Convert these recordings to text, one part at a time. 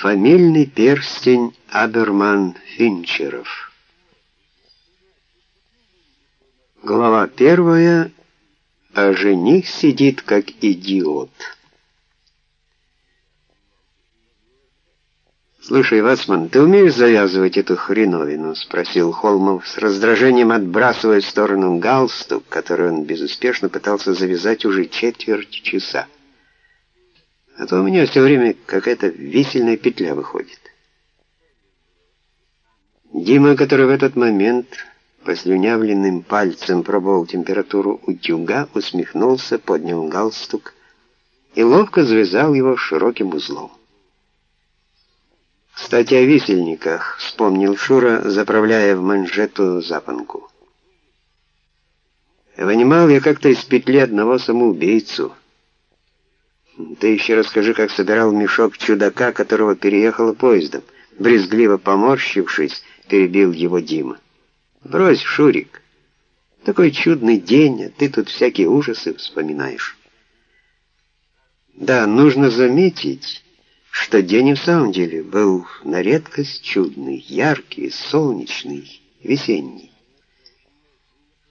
Фамильный перстень Аберман-Финчеров. Глава первая. А жених сидит как идиот. «Слушай, Вацман, ты умеешь завязывать эту хреновину?» — спросил Холмов, с раздражением отбрасывая в сторону галстук, который он безуспешно пытался завязать уже четверть часа. «А то у меня все время какая-то висельная петля выходит». Дима, который в этот момент послюнявленным пальцем пробовал температуру утюга, усмехнулся, поднял галстук и ловко завязал его широким узлом. «Кстати, о висельниках», — вспомнил Шура, заправляя в манжету запонку. «Вынимал я как-то из петли одного самоубийцу. Ты еще расскажи, как собирал мешок чудака, которого переехало поездом». Брезгливо поморщившись, перебил его Дима. «Брось, Шурик, такой чудный день, а ты тут всякие ужасы вспоминаешь». Да, нужно заметить что день и в самом деле был на редкость чудный, яркий, солнечный, весенний.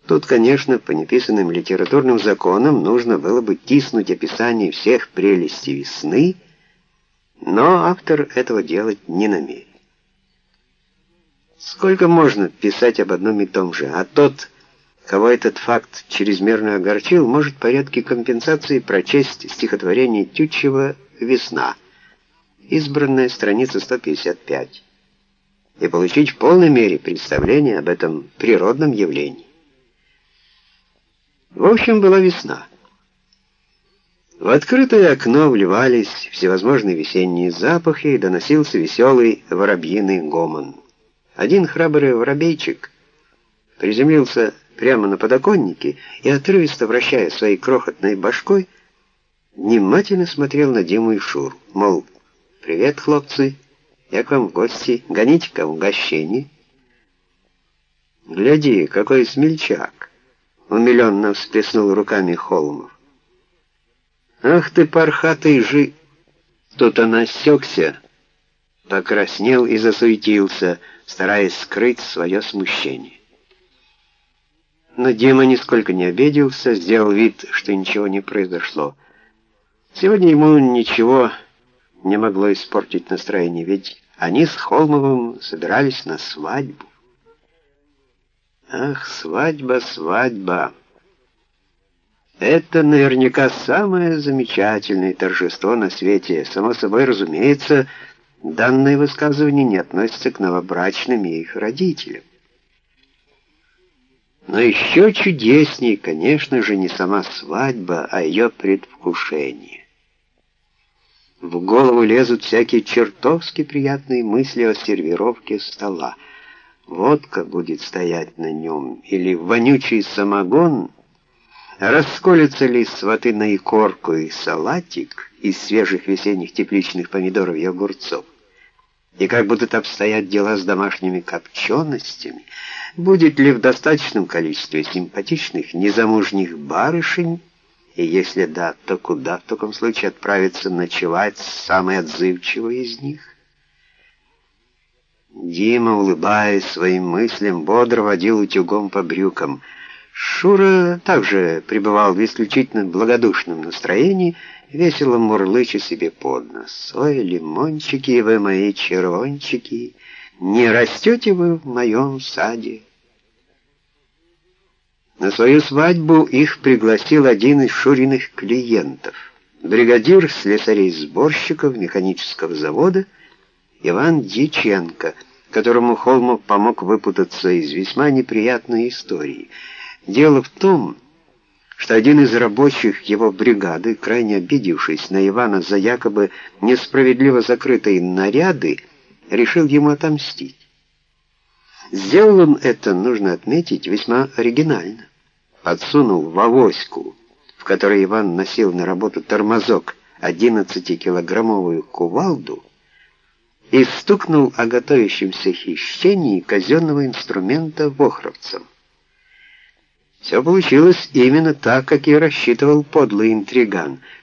Тут, конечно, по неписанным литературным законам нужно было бы тиснуть описание всех прелестей весны, но автор этого делать не намерен. Сколько можно писать об одном и том же, а тот, кого этот факт чрезмерно огорчил, может в порядке компенсации прочесть стихотворение Тютчева «Весна», избранная страница 155, и получить в полной мере представление об этом природном явлении. В общем, была весна. В открытое окно вливались всевозможные весенние запахи, и доносился веселый воробьиный гомон. Один храбрый воробейчик приземлился прямо на подоконнике и, отрывисто вращая своей крохотной башкой, внимательно смотрел на Диму и Шур, мол, «Привет, хлопцы! Я к вам в гости. Гоните-ка угощение». «Гляди, какой смельчак!» — умиленно всплеснул руками Холмов. «Ах ты, пархатый жи...» Тут он осекся, покраснел и засуетился, стараясь скрыть свое смущение. Но Дима нисколько не обиделся, сделал вид, что ничего не произошло. Сегодня ему ничего не могло испортить настроение, ведь они с Холмовым собирались на свадьбу. Ах, свадьба, свадьба. Это наверняка самое замечательное торжество на свете. Само собой, разумеется, данное высказывание не относится к новобрачным и их родителям. Но еще чудеснее, конечно же, не сама свадьба, а ее предвкушение. В голову лезут всякие чертовски приятные мысли о сервировке стола. Водка будет стоять на нем, или вонючий самогон. Расколется ли сваты на икорку и салатик из свежих весенних тепличных помидоров и огурцов? И как будут обстоять дела с домашними копченостями? Будет ли в достаточном количестве симпатичных незамужних барышень, и если да, то куда в таком случае отправиться ночевать самый отзывчивый из них? Дима, улыбаясь своим мыслям, бодро водил утюгом по брюкам. Шура также пребывал в исключительно благодушном настроении, весело мурлыча себе под нос. «Ой, лимончики вы мои червончики, не растете вы в моем саде?» На свою свадьбу их пригласил один из Шуриных клиентов, бригадир слесарей-сборщиков механического завода Иван Дьяченко, которому Холмов помог выпутаться из весьма неприятной истории. Дело в том, что один из рабочих его бригады, крайне обидевшись на Ивана за якобы несправедливо закрытые наряды, решил ему отомстить. Сделал он это, нужно отметить, весьма оригинально подсунул в авоську, в которой Иван носил на работу тормозок, 11-килограммовую кувалду и стукнул о готовящемся хищении казенного инструмента вохровцам. Все получилось именно так, как и рассчитывал подлый интриган —